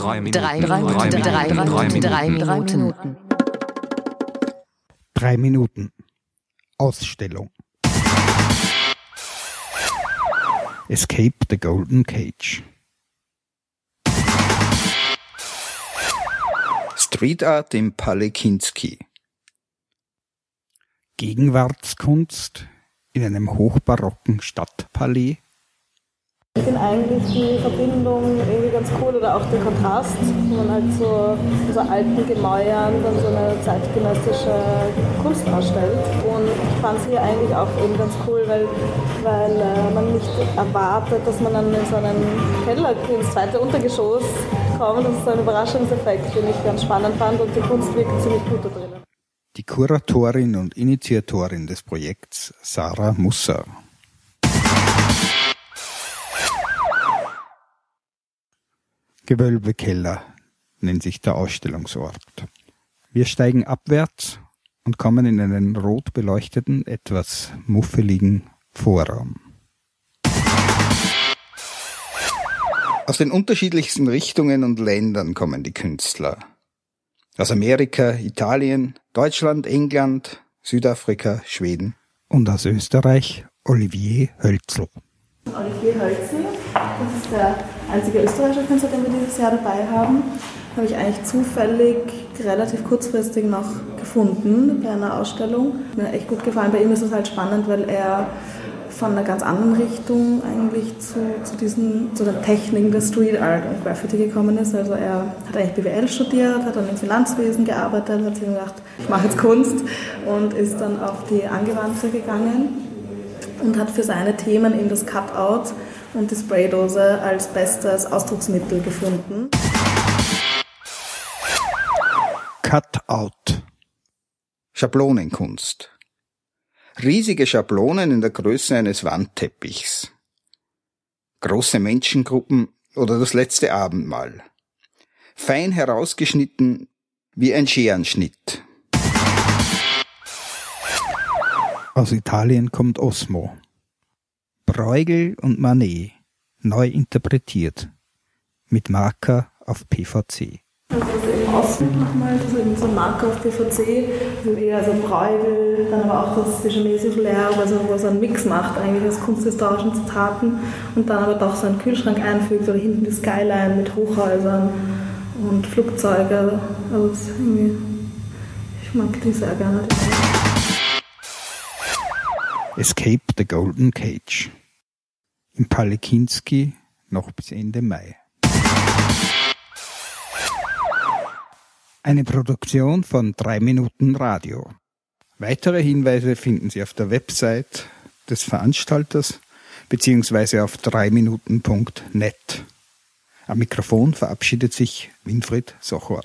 Drei Minuten. Drei Minuten. Drei Minuten. Drei Minuten. Drei Minuten. Drei Minuten. Ausstellung. Escape the Golden Cage. Street Art im Palekinski. Gegenwartskunst in einem hochbarocken Stadtpalais ich finde eigentlich die Verbindung irgendwie ganz cool oder auch der Kontrast, wenn man halt so so alten Gemäuern dann so eine zeitgenössische Kunst darstellt. Und ich fand es hier eigentlich auch eben ganz cool, weil, weil äh, man nicht erwartet, dass man dann in so einen Keller ins zweite Untergeschoss kommt. Das ist so ein Überraschungseffekt, den ich ganz spannend fand und die Kunst wirkt ziemlich gut da drinnen. Die Kuratorin und Initiatorin des Projekts Sarah Musser. Gewölbekeller nennt sich der Ausstellungsort. Wir steigen abwärts und kommen in einen rot beleuchteten, etwas muffeligen Vorraum. Aus den unterschiedlichsten Richtungen und Ländern kommen die Künstler. Aus Amerika, Italien, Deutschland, England, Südafrika, Schweden. Und aus Österreich Olivier Hölzl. Olivier Hölzl, das ist der einzige österreichische Künstler, den wir dieses Jahr dabei haben. Habe ich eigentlich zufällig relativ kurzfristig noch gefunden bei einer Ausstellung. Mir echt gut gefallen. Bei ihm ist es halt spannend, weil er von einer ganz anderen Richtung eigentlich zu, zu, diesen, zu den Techniken der Street Art und Graffiti gekommen ist. Also er hat eigentlich BWL studiert, hat dann im Finanzwesen gearbeitet, hat sich gedacht, ich mache jetzt Kunst und ist dann auf die Angewandte gegangen und hat für seine Themen eben das Cutout und die Spraydose als bestes Ausdrucksmittel gefunden. Cutout. Schablonenkunst. Riesige Schablonen in der Größe eines Wandteppichs. Große Menschengruppen oder das letzte Abendmahl. Fein herausgeschnitten wie ein Scherenschnitt. Aus Italien kommt Osmo. Bruegel und Manet neu interpretiert mit Marker auf PVC. Also im Osten nochmal, das ist eben so ein Marker auf PVC, also eher so Bruegel, dann aber auch das Dejanese Flair, also wo so einen Mix macht eigentlich aus kunsthistorischen Zitaten und dann aber doch so einen Kühlschrank einfügt oder hinten die Skyline mit Hochhäusern und Flugzeuge. Also ich mag die sehr gerne. Escape the Golden Cage im Palekinski noch bis Ende Mai. Eine Produktion von 3 Minuten Radio. Weitere Hinweise finden Sie auf der Website des Veranstalters beziehungsweise auf 3minuten.net. Am Mikrofon verabschiedet sich Winfried Sochor.